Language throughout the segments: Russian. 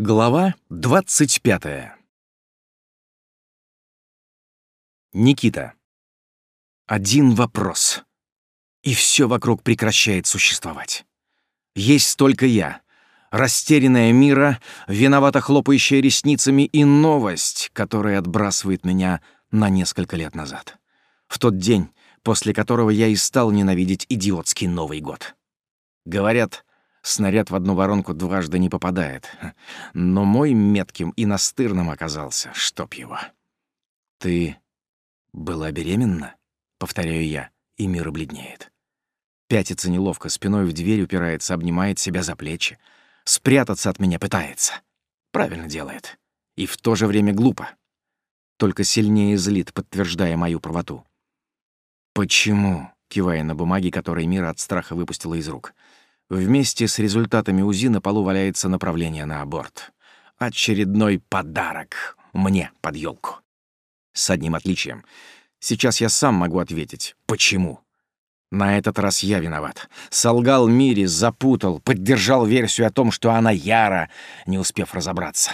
Глава 25. Никита. Один вопрос. И все вокруг прекращает существовать. Есть только я, растерянная мира, виновато хлопающая ресницами и новость, которая отбрасывает меня на несколько лет назад. В тот день, после которого я и стал ненавидеть идиотский Новый год. Говорят, Снаряд в одну воронку дважды не попадает. Но мой метким и настырным оказался, чтоб его. «Ты была беременна?» — повторяю я, и мир бледнеет. Пятится неловко, спиной в дверь упирается, обнимает себя за плечи. Спрятаться от меня пытается. Правильно делает. И в то же время глупо. Только сильнее злит, подтверждая мою правоту. «Почему?» — кивая на бумаги, которые Мира от страха выпустила из рук — Вместе с результатами УЗИ на полу валяется направление на аборт. Очередной подарок мне под елку. С одним отличием. Сейчас я сам могу ответить, почему. На этот раз я виноват. Солгал Мире, запутал, поддержал версию о том, что она Яра, не успев разобраться.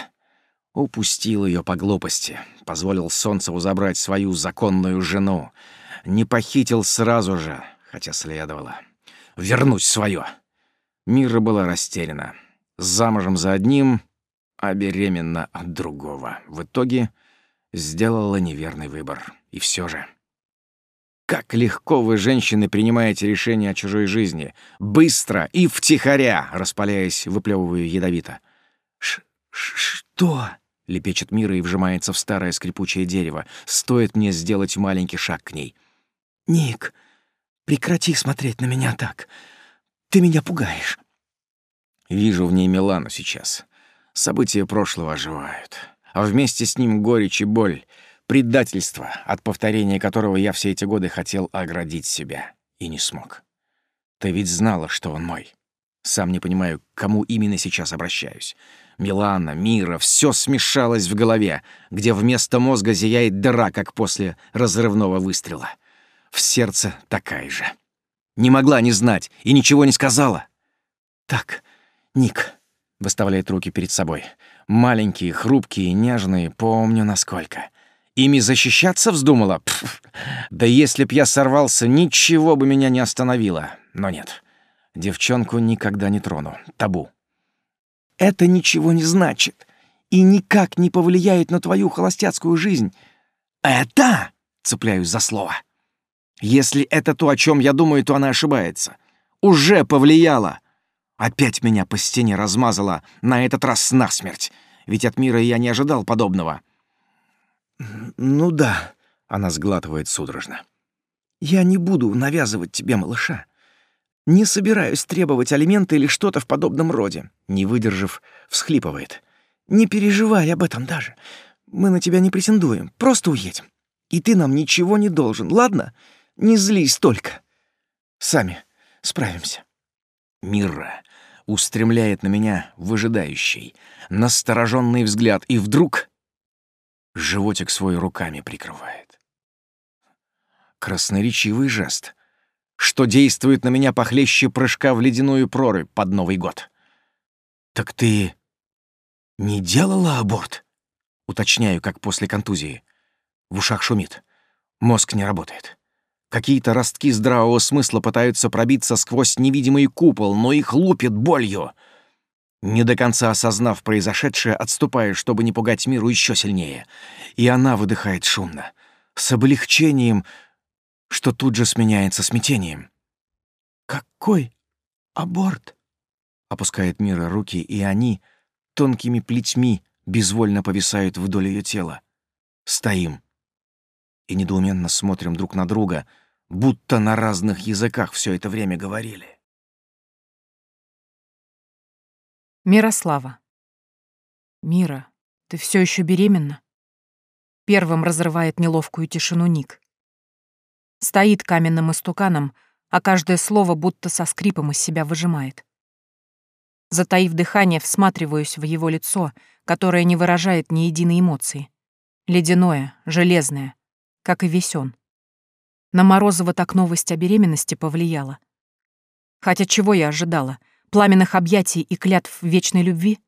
Упустил ее по глупости, позволил Солнцеву забрать свою законную жену. Не похитил сразу же, хотя следовало. Вернуть свое. Мира была растеряна. Замужем за одним, а беременна от другого. В итоге сделала неверный выбор. И все же... Как легко вы, женщины, принимаете решения о чужой жизни. Быстро и втихаря, распаляясь, выплевываю ядовито. Ш «Что?» — лепечет Мира и вжимается в старое скрипучее дерево. Стоит мне сделать маленький шаг к ней. «Ник, прекрати смотреть на меня так. Ты меня пугаешь. Вижу в ней Милану сейчас. События прошлого оживают. А вместе с ним горечь и боль, предательство, от повторения которого я все эти годы хотел оградить себя. И не смог. Ты ведь знала, что он мой. Сам не понимаю, к кому именно сейчас обращаюсь. Милана, Мира, все смешалось в голове, где вместо мозга зияет дыра, как после разрывного выстрела. В сердце такая же. Не могла не знать и ничего не сказала. «Так, Ник», — выставляет руки перед собой. «Маленькие, хрупкие, нежные, помню насколько. Ими защищаться вздумала? Пф, да если б я сорвался, ничего бы меня не остановило. Но нет, девчонку никогда не трону. Табу». «Это ничего не значит и никак не повлияет на твою холостяцкую жизнь. Это...» — цепляюсь за слово. Если это то, о чем я думаю, то она ошибается. Уже повлияла. Опять меня по стене размазала, на этот раз насмерть. Ведь от мира я не ожидал подобного. «Ну да», — она сглатывает судорожно. «Я не буду навязывать тебе малыша. Не собираюсь требовать алименты или что-то в подобном роде». Не выдержав, всхлипывает. «Не переживай об этом даже. Мы на тебя не претендуем. Просто уедем. И ты нам ничего не должен, ладно? Не злись только. Сами справимся. Мира устремляет на меня выжидающий, настороженный взгляд, и вдруг животик свой руками прикрывает. Красноречивый жест, что действует на меня похлеще прыжка в ледяную прорубь под Новый год. «Так ты не делала аборт?» Уточняю, как после контузии. В ушах шумит. Мозг не работает. Какие-то ростки здравого смысла пытаются пробиться сквозь невидимый купол, но их лупит болью. Не до конца осознав произошедшее, отступаю, чтобы не пугать миру еще сильнее. И она выдыхает шумно, с облегчением, что тут же сменяется смятением. «Какой аборт?» — опускает Мира руки, и они тонкими плетьми безвольно повисают вдоль ее тела. Стоим и недоуменно смотрим друг на друга — будто на разных языках все это время говорили. Мирослава. Мира, ты все еще беременна? Первым разрывает неловкую тишину Ник. Стоит каменным истуканом, а каждое слово будто со скрипом из себя выжимает. Затаив дыхание, всматриваюсь в его лицо, которое не выражает ни единой эмоции. Ледяное, железное, как и весь он. На Морозова так новость о беременности повлияла. Хотя чего я ожидала? Пламенных объятий и клятв вечной любви?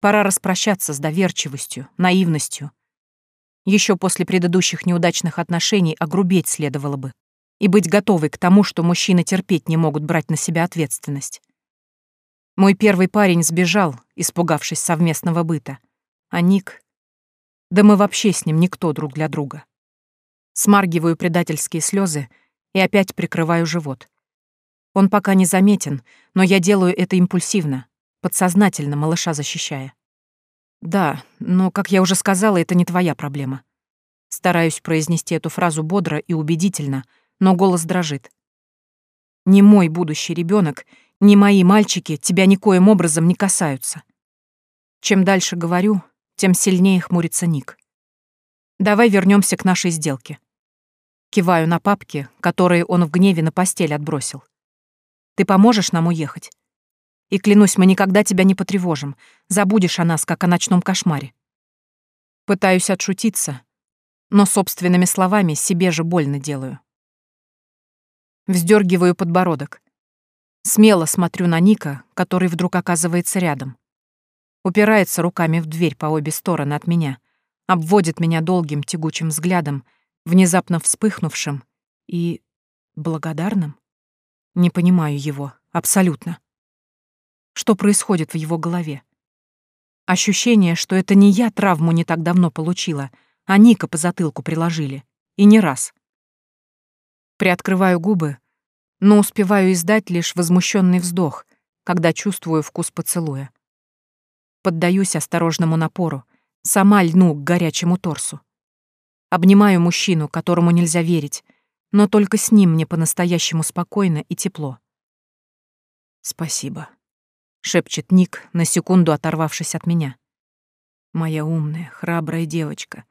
Пора распрощаться с доверчивостью, наивностью. Еще после предыдущих неудачных отношений огрубеть следовало бы и быть готовой к тому, что мужчины терпеть не могут брать на себя ответственность. Мой первый парень сбежал, испугавшись совместного быта, а Ник... Да мы вообще с ним никто друг для друга. Смаргиваю предательские слезы и опять прикрываю живот. Он пока не заметен, но я делаю это импульсивно, подсознательно малыша защищая. Да, но, как я уже сказала, это не твоя проблема. Стараюсь произнести эту фразу бодро и убедительно, но голос дрожит. Не мой будущий ребенок, не мои мальчики тебя никоим образом не касаются. Чем дальше говорю, тем сильнее хмурится Ник. Давай вернемся к нашей сделке. Киваю на папки, которые он в гневе на постель отбросил. Ты поможешь нам уехать? И клянусь, мы никогда тебя не потревожим. Забудешь о нас, как о ночном кошмаре. Пытаюсь отшутиться, но собственными словами себе же больно делаю. Вздергиваю подбородок. Смело смотрю на Ника, который вдруг оказывается рядом. Упирается руками в дверь по обе стороны от меня, обводит меня долгим тягучим взглядом, внезапно вспыхнувшим и благодарным. Не понимаю его, абсолютно. Что происходит в его голове? Ощущение, что это не я травму не так давно получила, а Ника по затылку приложили. И не раз. Приоткрываю губы, но успеваю издать лишь возмущенный вздох, когда чувствую вкус поцелуя. Поддаюсь осторожному напору, сама льну к горячему торсу. Обнимаю мужчину, которому нельзя верить, но только с ним мне по-настоящему спокойно и тепло. «Спасибо», — шепчет Ник, на секунду оторвавшись от меня. «Моя умная, храбрая девочка,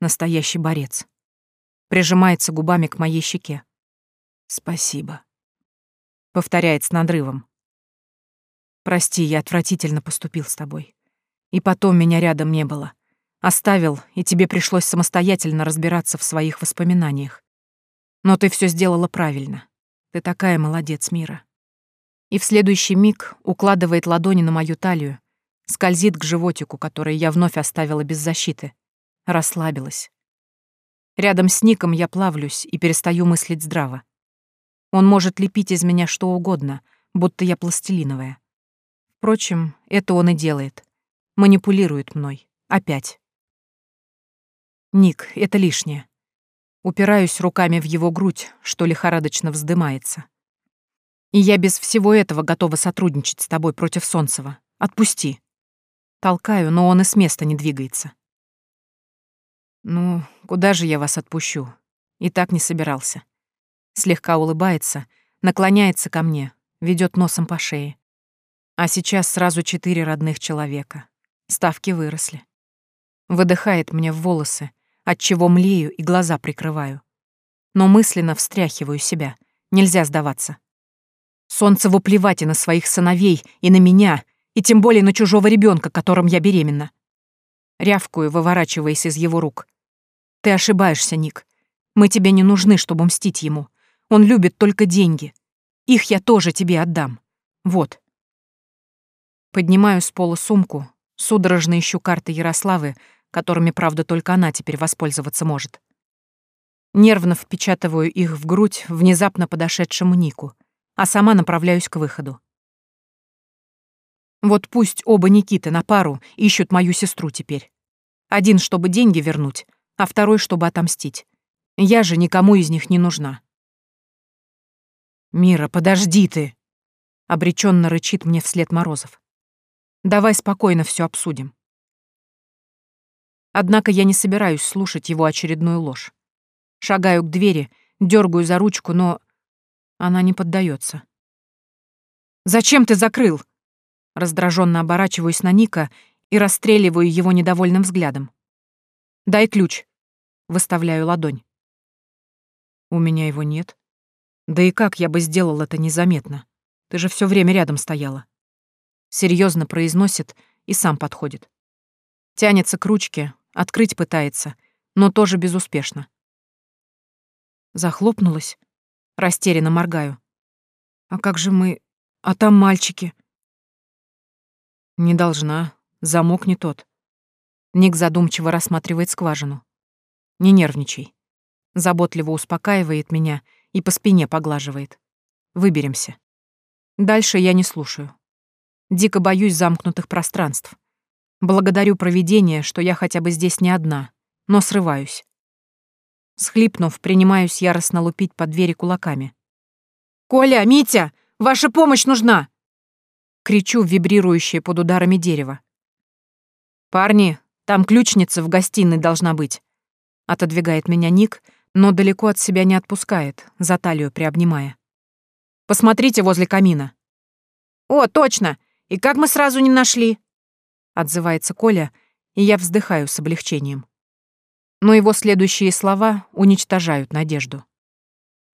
настоящий борец». Прижимается губами к моей щеке. «Спасибо», — повторяет с надрывом. «Прости, я отвратительно поступил с тобой. И потом меня рядом не было. Оставил, и тебе пришлось самостоятельно разбираться в своих воспоминаниях. Но ты все сделала правильно. Ты такая молодец, Мира. И в следующий миг укладывает ладони на мою талию, скользит к животику, который я вновь оставила без защиты. Расслабилась. Рядом с Ником я плавлюсь и перестаю мыслить здраво. Он может лепить из меня что угодно, будто я пластилиновая. Впрочем, это он и делает. Манипулирует мной. Опять. Ник, это лишнее. Упираюсь руками в его грудь, что лихорадочно вздымается. И я без всего этого готова сотрудничать с тобой против Солнцева. Отпусти. Толкаю, но он и с места не двигается. Ну, куда же я вас отпущу? И так не собирался. Слегка улыбается, наклоняется ко мне, ведет носом по шее. А сейчас сразу четыре родных человека. Ставки выросли. Выдыхает мне в волосы, от чего млею и глаза прикрываю. Но мысленно встряхиваю себя. Нельзя сдаваться. Солнцеву плевать и на своих сыновей, и на меня, и тем более на чужого ребенка, которым я беременна. Рявкую, выворачиваясь из его рук. Ты ошибаешься, Ник. Мы тебе не нужны, чтобы мстить ему. Он любит только деньги. Их я тоже тебе отдам. Вот. Поднимаю с пола сумку, судорожно ищу карты Ярославы, которыми, правда, только она теперь воспользоваться может. Нервно впечатываю их в грудь внезапно подошедшему Нику, а сама направляюсь к выходу. Вот пусть оба Никиты на пару ищут мою сестру теперь. Один, чтобы деньги вернуть, а второй, чтобы отомстить. Я же никому из них не нужна. «Мира, подожди ты!» — обреченно рычит мне вслед Морозов. «Давай спокойно все обсудим. Однако я не собираюсь слушать его очередную ложь. Шагаю к двери, дергаю за ручку, но она не поддается. «Зачем ты закрыл?» Раздраженно оборачиваюсь на Ника и расстреливаю его недовольным взглядом. «Дай ключ», — выставляю ладонь. «У меня его нет. Да и как я бы сделал это незаметно? Ты же все время рядом стояла». Серьезно произносит и сам подходит. Тянется к ручке, Открыть пытается, но тоже безуспешно. Захлопнулась. Растерянно моргаю. А как же мы... А там мальчики. Не должна. замок не тот. Ник задумчиво рассматривает скважину. Не нервничай. Заботливо успокаивает меня и по спине поглаживает. Выберемся. Дальше я не слушаю. Дико боюсь замкнутых пространств. Благодарю провидение, что я хотя бы здесь не одна, но срываюсь. Схлипнув, принимаюсь яростно лупить по двери кулаками. «Коля, Митя, ваша помощь нужна!» Кричу в вибрирующее под ударами дерево. «Парни, там ключница в гостиной должна быть!» Отодвигает меня Ник, но далеко от себя не отпускает, за талию приобнимая. «Посмотрите возле камина». «О, точно! И как мы сразу не нашли?» Отзывается Коля, и я вздыхаю с облегчением. Но его следующие слова уничтожают надежду.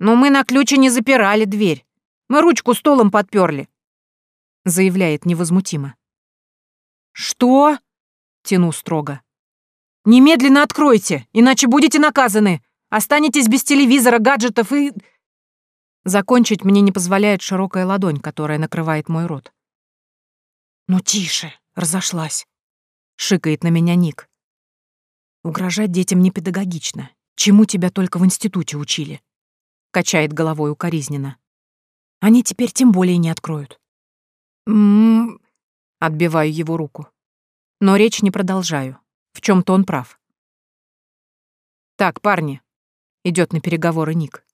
«Но мы на ключе не запирали дверь. Мы ручку столом подперли», — заявляет невозмутимо. «Что?» — тяну строго. «Немедленно откройте, иначе будете наказаны. Останетесь без телевизора, гаджетов и...» Закончить мне не позволяет широкая ладонь, которая накрывает мой рот. «Ну тише, разошлась», — шикает на меня Ник. «Угрожать детям не педагогично. Чему тебя только в институте учили?» — качает головой укоризненно. «Они теперь тем более не откроют». «М-м-м...» отбиваю его руку. Но речь не продолжаю. В чем то он прав. «Так, парни», — идет на переговоры Ник.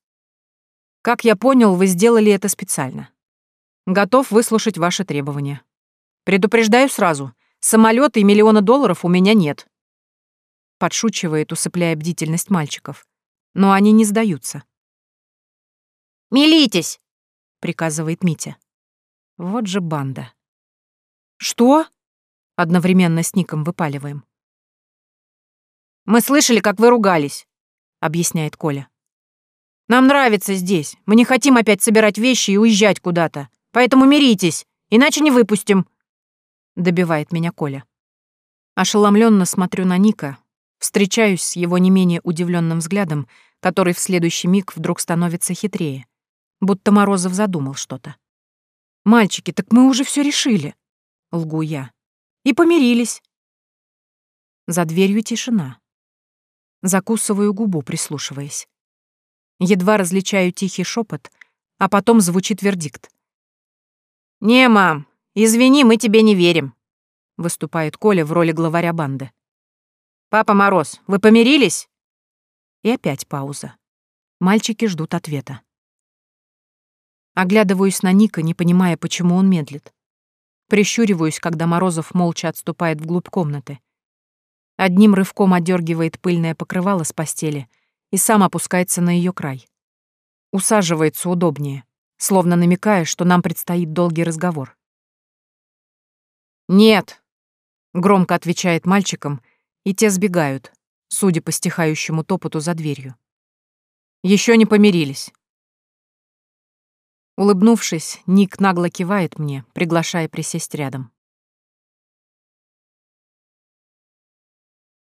Как я понял, вы сделали это специально. Готов выслушать ваши требования. Предупреждаю сразу, самолета и миллиона долларов у меня нет. Подшучивает, усыпляя бдительность мальчиков. Но они не сдаются. «Милитесь!» — приказывает Митя. Вот же банда. «Что?» — одновременно с Ником выпаливаем. «Мы слышали, как вы ругались», — объясняет Коля. Нам нравится здесь. Мы не хотим опять собирать вещи и уезжать куда-то. Поэтому миритесь, иначе не выпустим», — добивает меня Коля. Ошеломленно смотрю на Ника, встречаюсь с его не менее удивленным взглядом, который в следующий миг вдруг становится хитрее, будто Морозов задумал что-то. «Мальчики, так мы уже все решили», — лгу я. «И помирились». За дверью тишина. Закусываю губу, прислушиваясь. Едва различаю тихий шепот, а потом звучит вердикт. «Не, мам, извини, мы тебе не верим», — выступает Коля в роли главаря банды. «Папа Мороз, вы помирились?» И опять пауза. Мальчики ждут ответа. Оглядываюсь на Ника, не понимая, почему он медлит. Прищуриваюсь, когда Морозов молча отступает вглубь комнаты. Одним рывком отдергивает пыльное покрывало с постели и сам опускается на ее край. Усаживается удобнее, словно намекая, что нам предстоит долгий разговор. «Нет», — громко отвечает мальчикам, и те сбегают, судя по стихающему топоту за дверью. Еще не помирились. Улыбнувшись, Ник нагло кивает мне, приглашая присесть рядом.